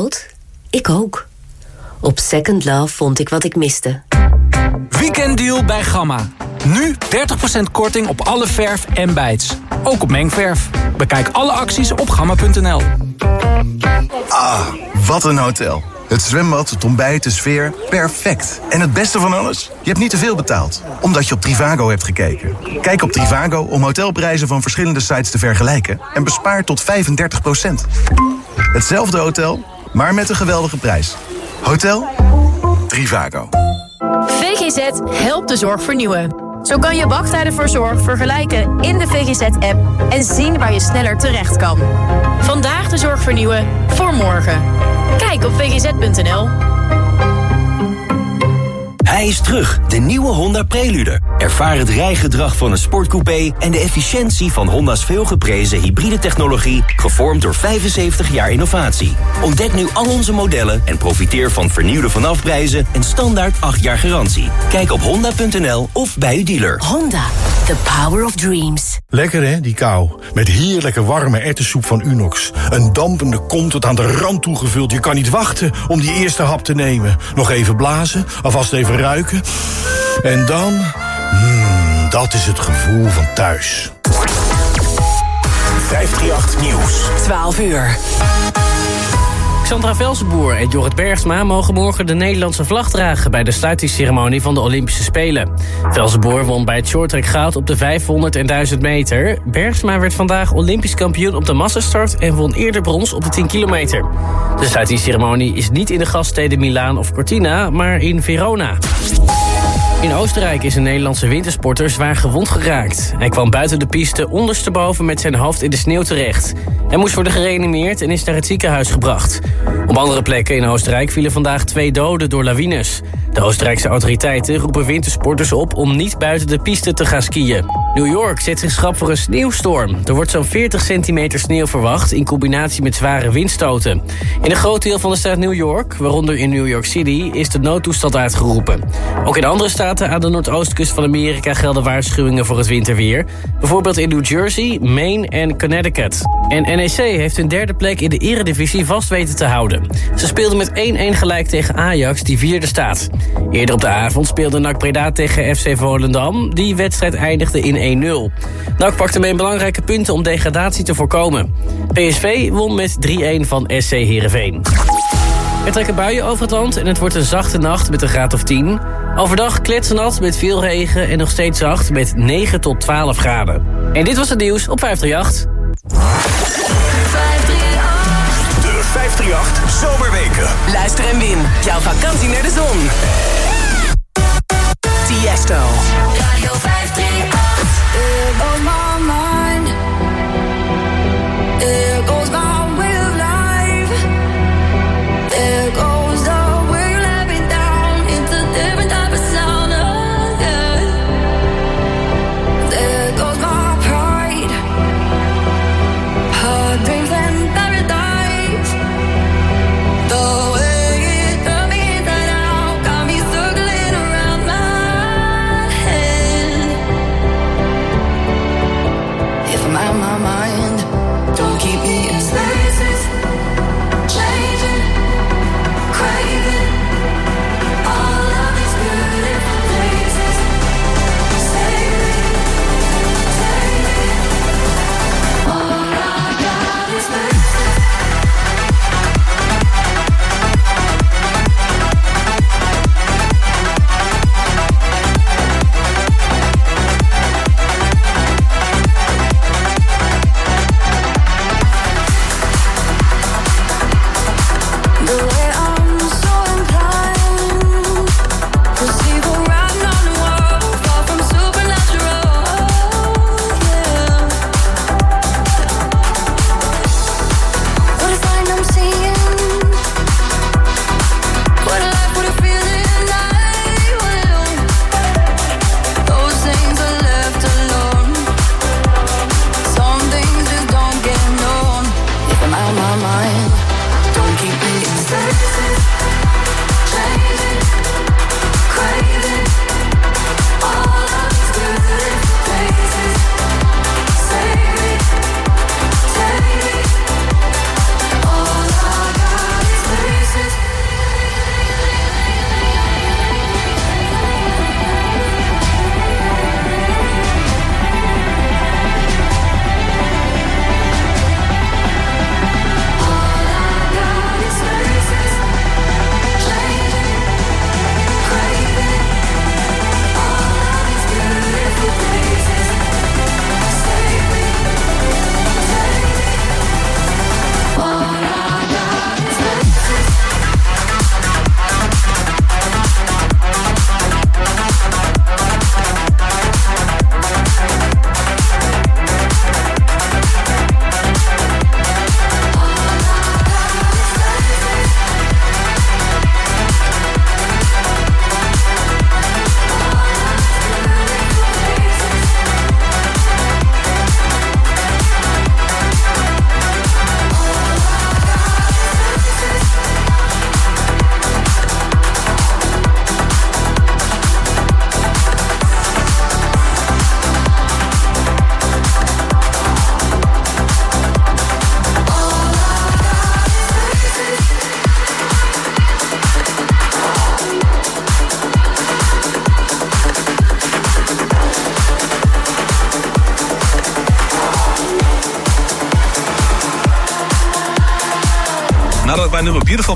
oud? Ik ook. Op Second Love vond ik wat ik miste. Weekenddeal bij Gamma. Nu 30% korting op alle verf en bijts. Ook op mengverf. Bekijk alle acties op gamma.nl. Ah, wat een hotel. Het zwembad, het ontbijt, de sfeer, perfect. En het beste van alles? Je hebt niet te veel betaald, omdat je op Trivago hebt gekeken. Kijk op Trivago om hotelprijzen van verschillende sites te vergelijken... en bespaar tot 35% Hetzelfde hotel, maar met een geweldige prijs. Hotel Trivago. VGZ helpt de zorg vernieuwen. Zo kan je wachttijden voor zorg vergelijken in de VGZ-app... en zien waar je sneller terecht kan. Vandaag de zorg vernieuwen voor morgen. Kijk op vgz.nl. Hij is terug, de nieuwe Honda Prelude. Ervaar het rijgedrag van een sportcoupé en de efficiëntie van Honda's veelgeprezen hybride technologie, gevormd door 75 jaar innovatie. Ontdek nu al onze modellen en profiteer van vernieuwde vanafprijzen en standaard 8 jaar garantie. Kijk op honda.nl of bij uw dealer. Honda, the power of dreams. Lekker hè, die kou. Met heerlijke warme ertessoep van Unox. Een dampende kom tot aan de rand toegevuld. Je kan niet wachten om die eerste hap te nemen. Nog even blazen, alvast even ruiken. En dan... Mmm, dat is het gevoel van thuis. 538 Nieuws. 12 uur. Sandra Velsenboer en Jorrit Bergsma mogen morgen de Nederlandse vlag dragen... bij de sluitingsceremonie van de Olympische Spelen. Velsenboer won bij het shorttrack goud op de 500 en 1000 meter. Bergsma werd vandaag Olympisch kampioen op de massastart... en won eerder brons op de 10 kilometer. De sluitingsceremonie is niet in de gaststeden Milaan of Cortina, maar in Verona. In Oostenrijk is een Nederlandse wintersporter zwaar gewond geraakt. Hij kwam buiten de piste ondersteboven met zijn hoofd in de sneeuw terecht. Hij moest worden gereanimeerd en is naar het ziekenhuis gebracht. Op andere plekken in Oostenrijk vielen vandaag twee doden door lawines. De Oostenrijkse autoriteiten roepen wintersporters op om niet buiten de piste te gaan skiën. New York zet zich schrap voor een sneeuwstorm. Er wordt zo'n 40 centimeter sneeuw verwacht in combinatie met zware windstoten. In een groot deel van de staat New York, waaronder in New York City, is de noodtoestand uitgeroepen. Ook in andere staten aan de noordoostkust van Amerika gelden waarschuwingen voor het winterweer. Bijvoorbeeld in New Jersey, Maine en Connecticut. En NEC heeft hun derde plek in de eredivisie vast weten te houden. Ze speelden met 1-1 gelijk tegen Ajax, die vierde staat. Eerder op de avond speelde NAC Breda tegen FC Volendam. Die wedstrijd eindigde in 1-0. NAC pakte mee belangrijke punten om degradatie te voorkomen. PSV won met 3-1 van SC Heerenveen. Er trekken buien over het land en het wordt een zachte nacht met een graad of 10. Overdag kletsnat met veel regen en nog steeds zacht met 9 tot 12 graden. En dit was het nieuws op 538. De 538 Zomerweken. Luister en win. Jouw vakantie naar de zon. Tiesto. Radio 538.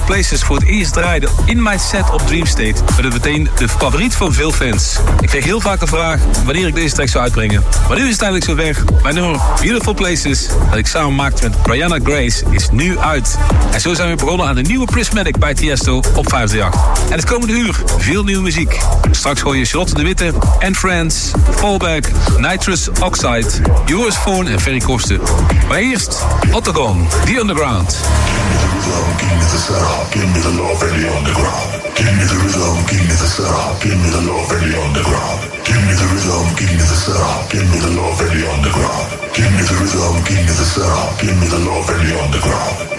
Places voor het eerst draaide in mijn set op Dreamstate, werd het meteen de favoriet van veel fans. Ik kreeg heel vaak de vraag wanneer ik deze track zou uitbrengen. Maar nu is het eindelijk zo weg. Mijn nummer Beautiful Places, dat ik samen maakte met Brianna Grace, is nu uit. En zo zijn we begonnen aan de nieuwe Prismatic bij Tiesto op 538. En het komende uur veel nieuwe muziek. Straks hoor je Charlotte de Witte en Friends, Fallback, Nitrous Oxide, Joris Voorn en Ferry Kosten. Maar eerst Ottogon, The Underground. Give me the setup, give me the love and the underground. Give me the rhythm, give me the setup, give me the love and the underground. Give me the rhythm, give me the setup, give me the love and the underground. Give me the rhythm, give me the setup, give me the love and the underground.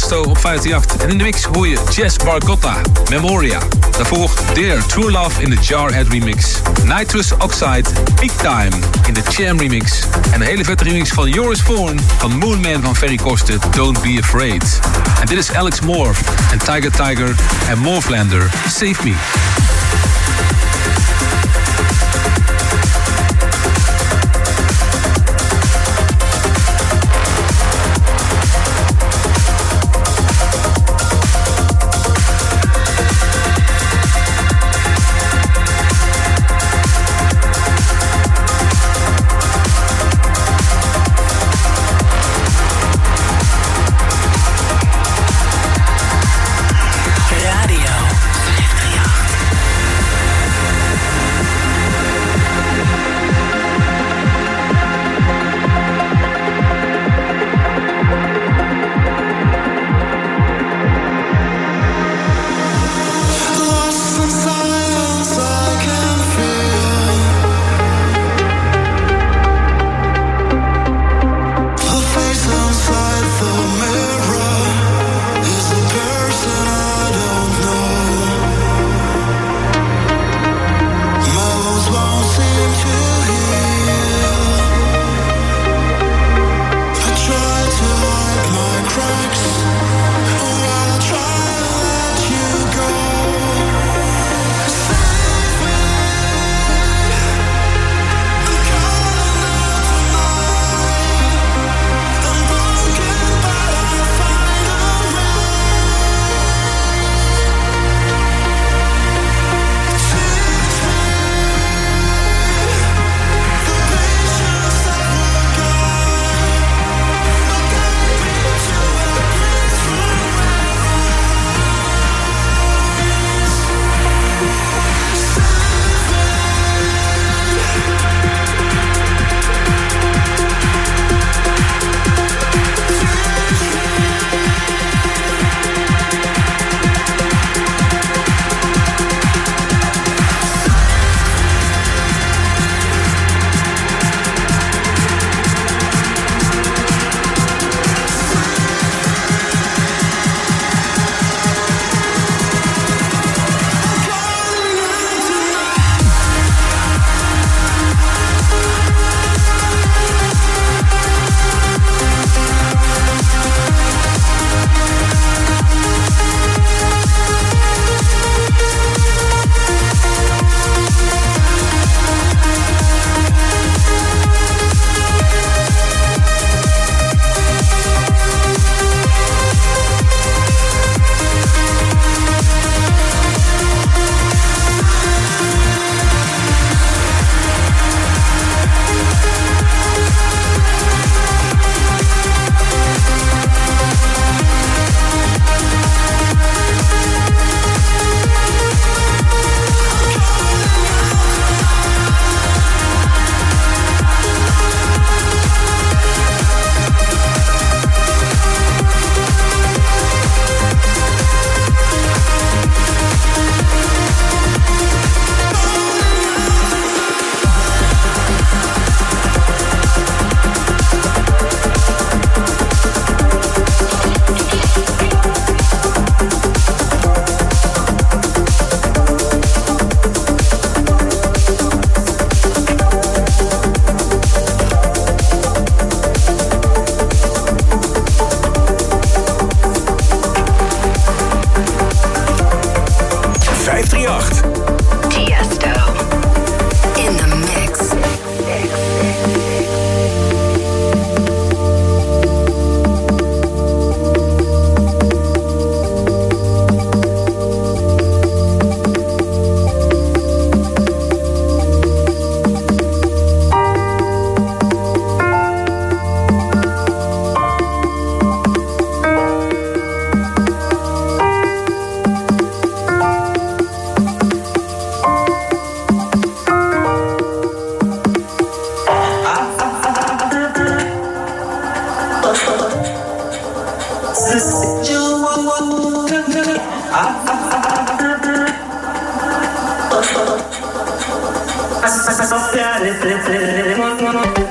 Tiesto op 538. En in de mix hoor je Jess Barcotta, Memoria. Daarvoor Dear True Love in de Jarhead remix. Nitrous Oxide, Peak Time in de Cham remix. En een hele vette remix van Joris Voorn van Moonman van Ferry Koster, Don't Be Afraid. En dit is Alex Moore en Tiger Tiger en Morflander, Save Me. tres, tres, tres, tres,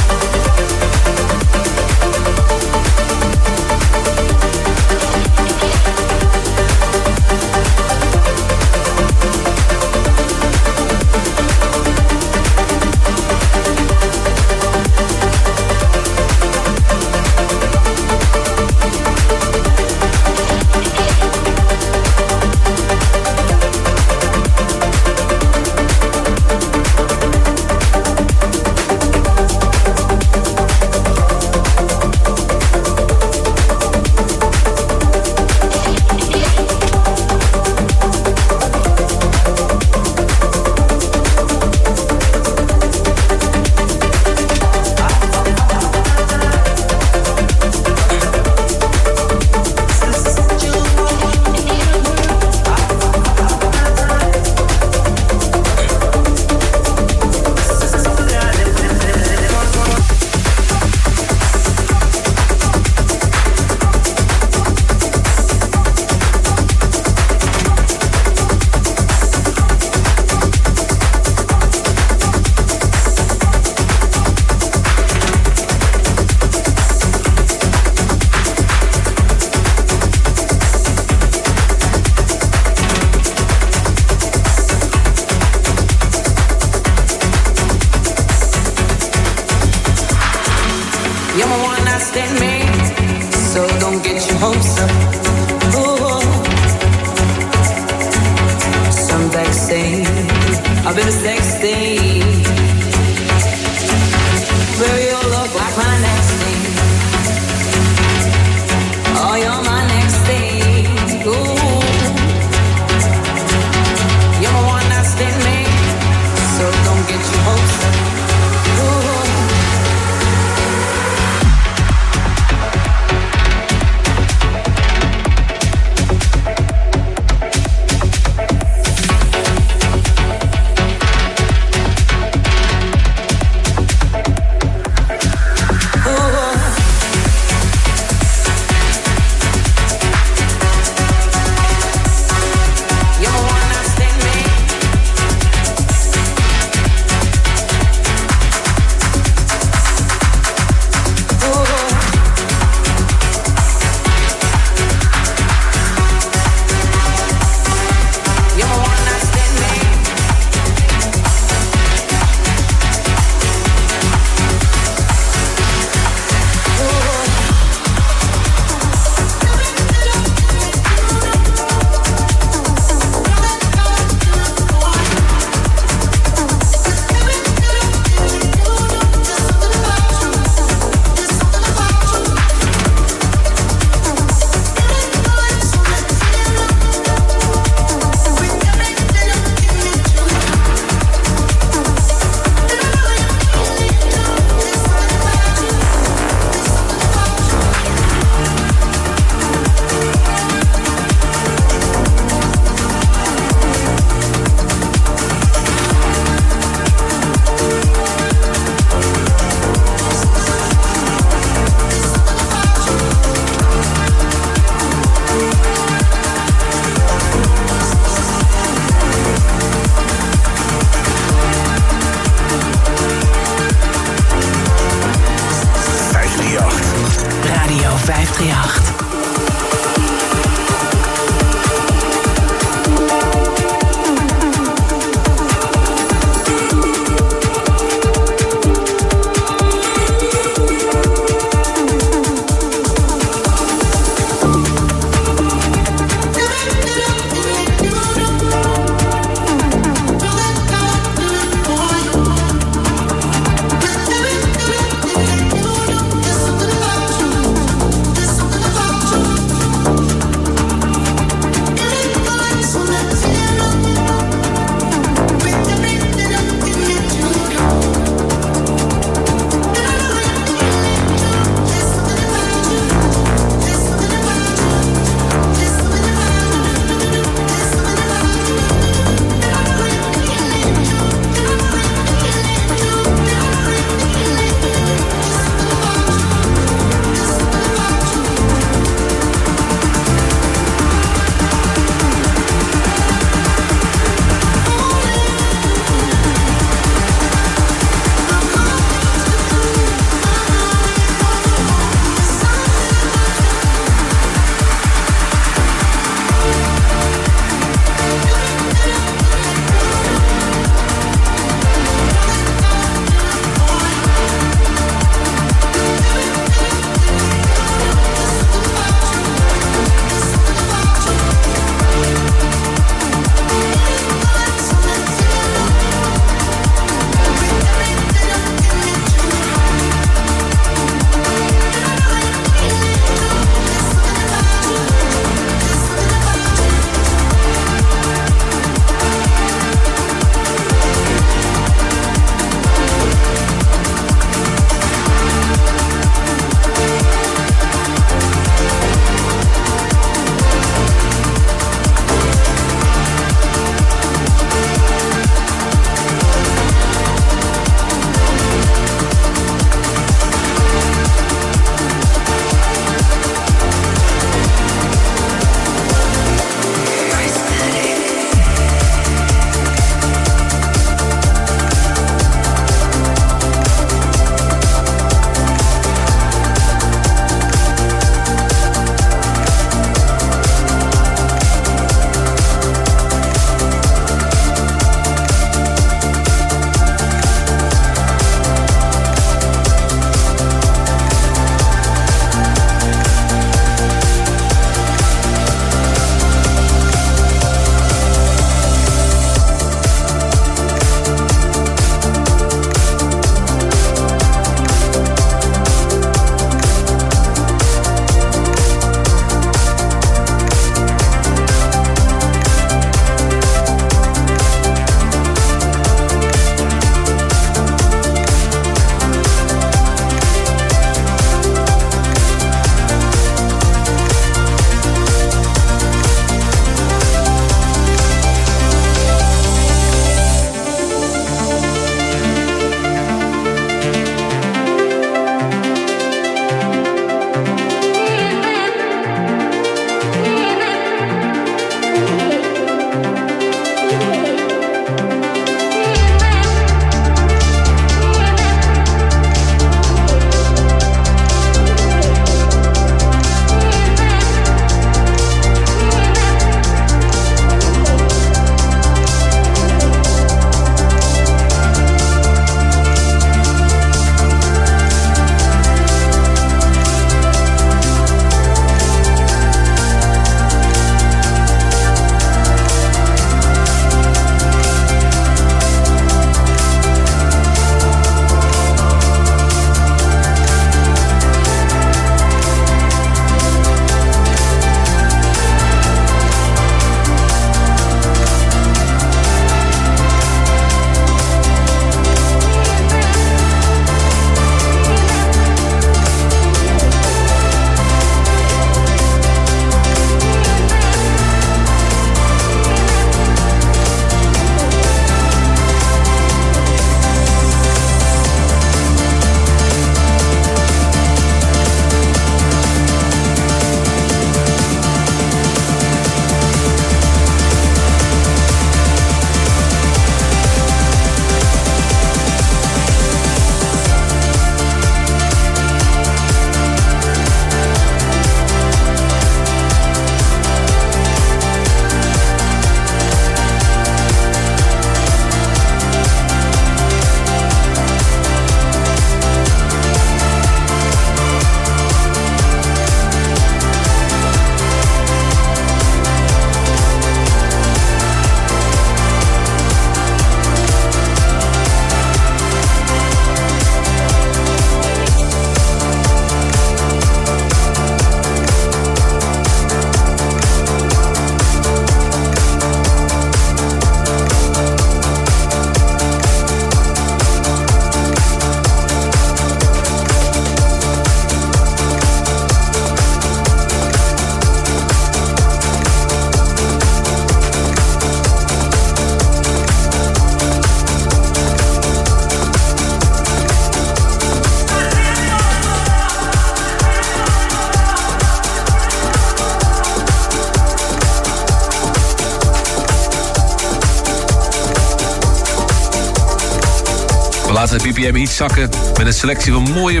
BPM iets zakken met een selectie van mooie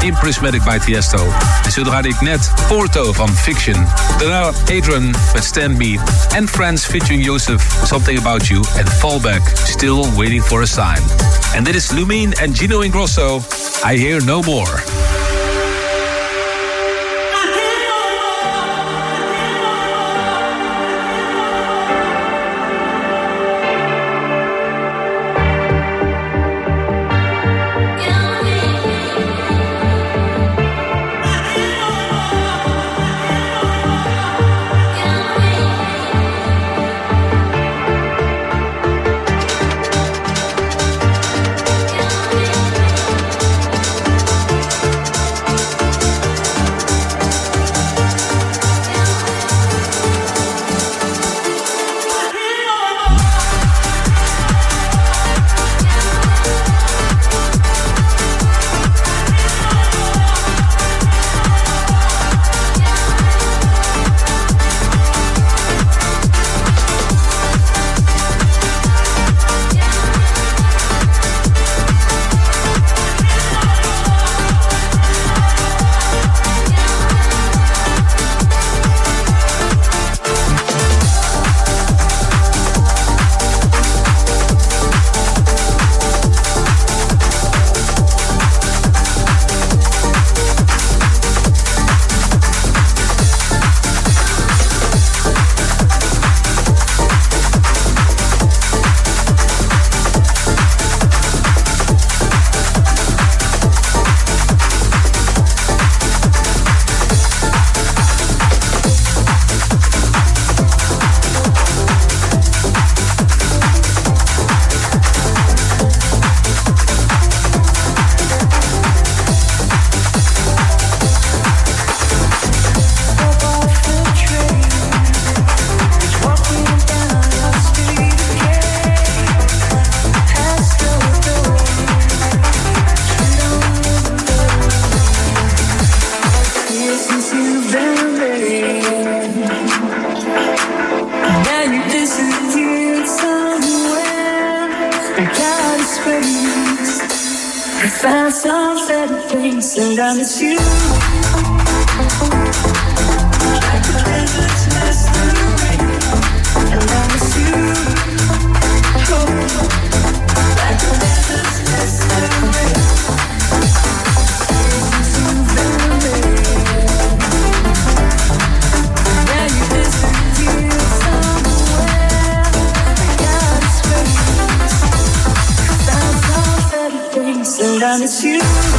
in Prismatic by Tiesto. En zo draaide ik net Porto van Fiction. Daarna Adrian met Stand Me. En Friends featuring Joseph, Something About You. En Fallback, Still Waiting for a Sign. En dit is Lumine en Gino Ingrosso. I Hear No More. Found some better things, and I miss you. Things, and I miss you.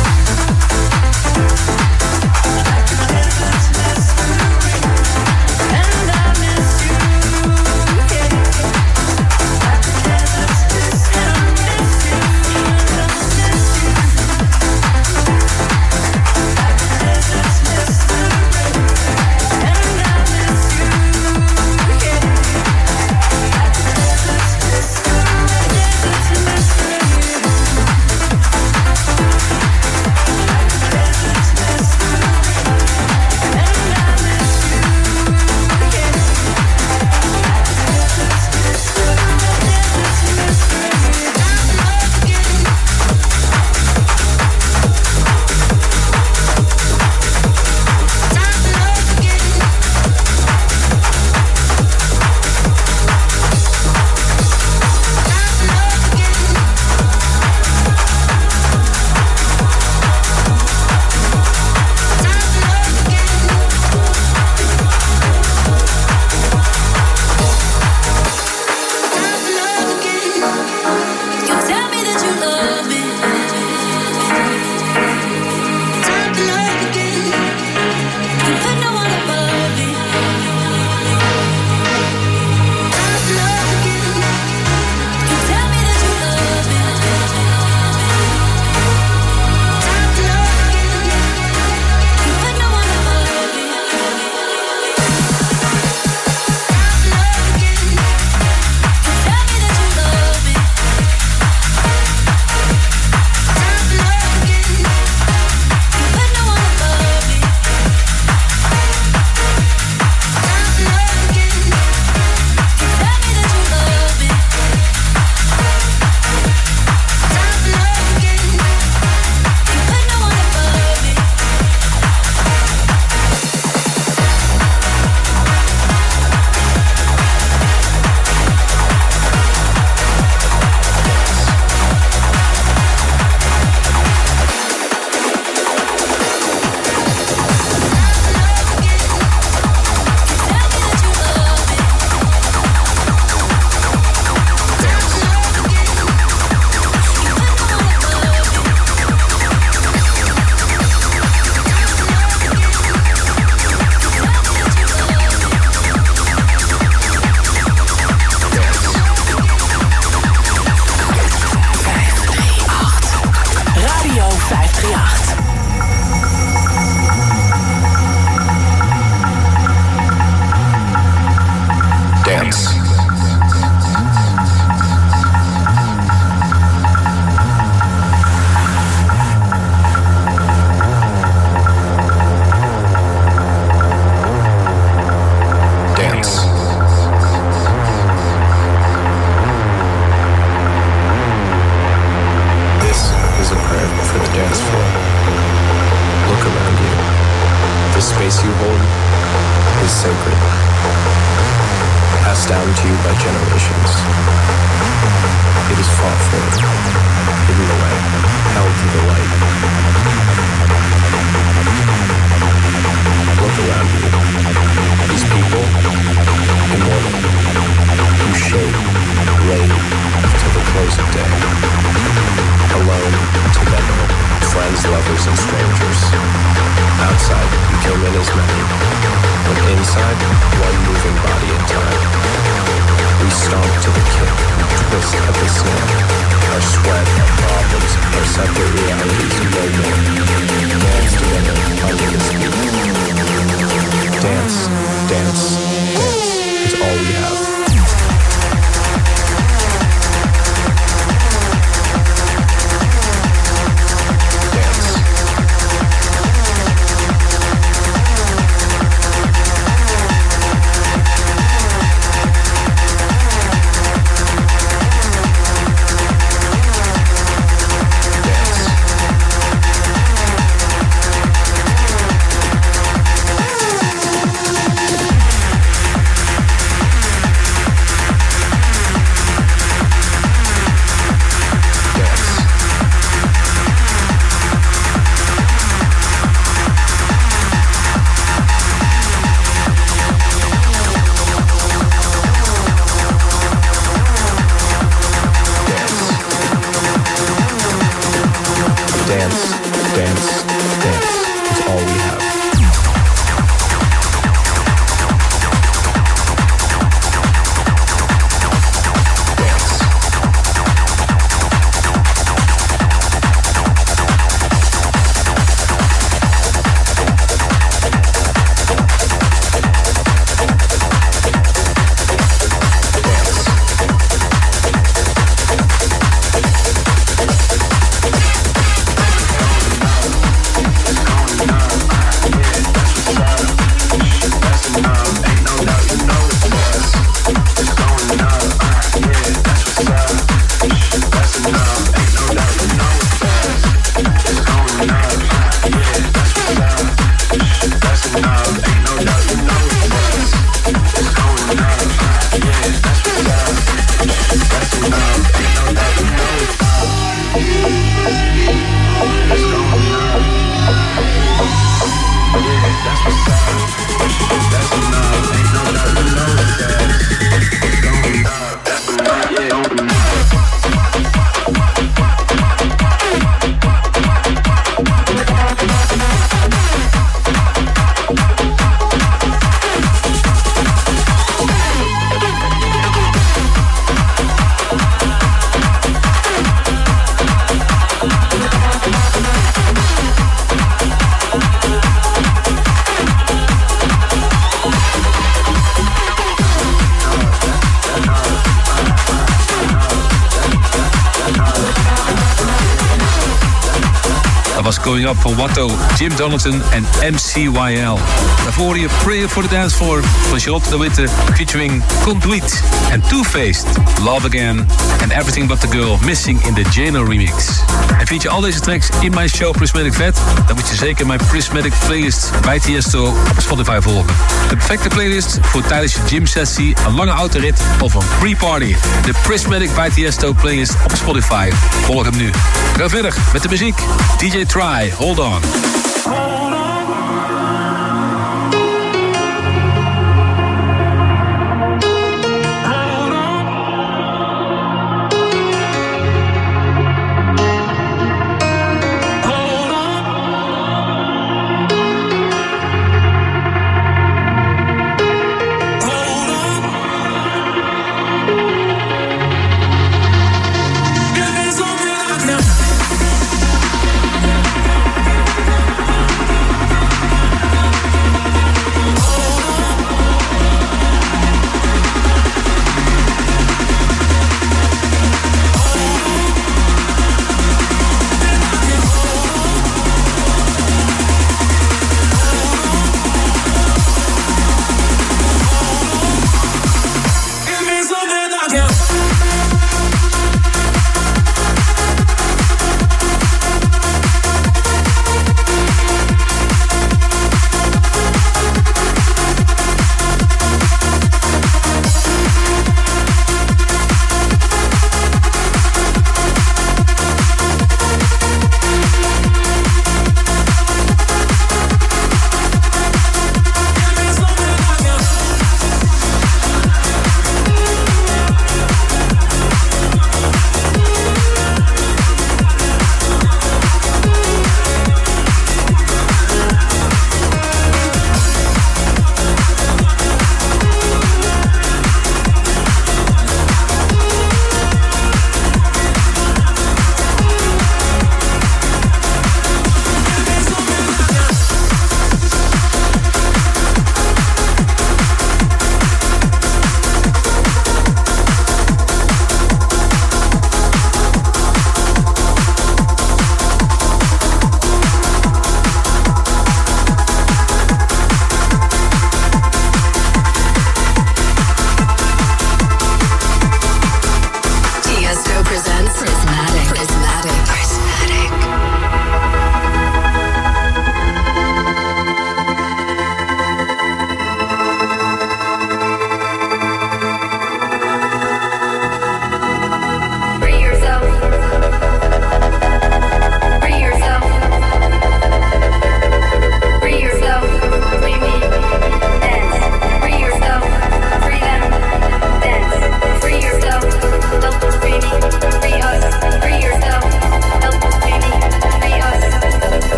Up van Watto, Jim Donaldson en MCYL. Daarvoor je Prayer for the Dance Floor van Charlotte de Witte featuring Conduit en Two-Faced, Love Again en Everything But The Girl Missing in the Jano remix. En vind je al deze tracks in mijn show Prismatic Vet? Dan moet je zeker mijn Prismatic playlist bij Tiesto op Spotify volgen. De perfecte playlist voor tijdens je gym sessie, een lange autorit of een pre-party. De Prismatic bij Tiesto playlist op Spotify. Volg hem nu. Ga verder met de muziek. DJ Try, hold on.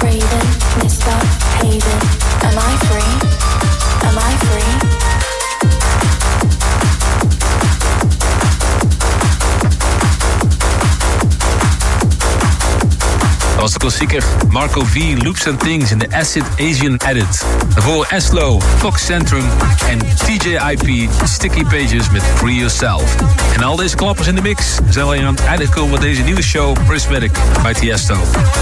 breathing. Klassieker Marco V, Loops and Things in de Acid Asian Edit. Daarvoor Eslo, Fox Centrum en TJIP, Sticky Pages met Free Yourself. En al deze klappers in de mix zijn we aan het einde gekomen van deze nieuwe show Prismatic bij Tiesto.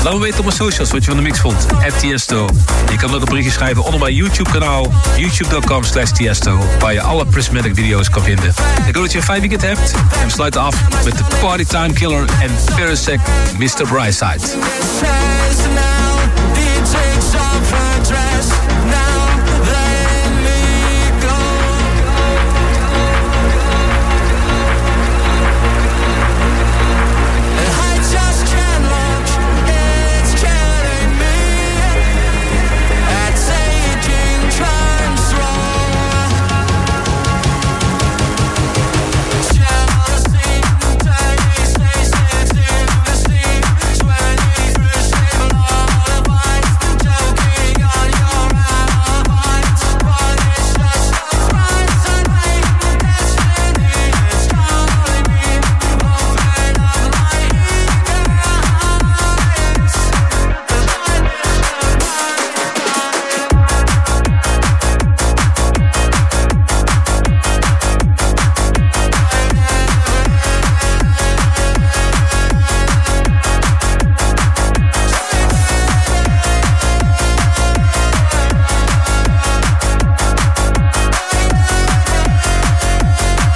Laat me weten op mijn socials wat je van de mix vond. At Tiesto. Je kan ook een berichtje schrijven onder mijn YouTube kanaal. YouTube.com slash Tiesto. Waar je alle Prismatic video's kan vinden. Ik hoop dat je een fijn weekend hebt. En we sluiten af met de Party Time Killer en Parasec Mr. Brightside. nice tonight.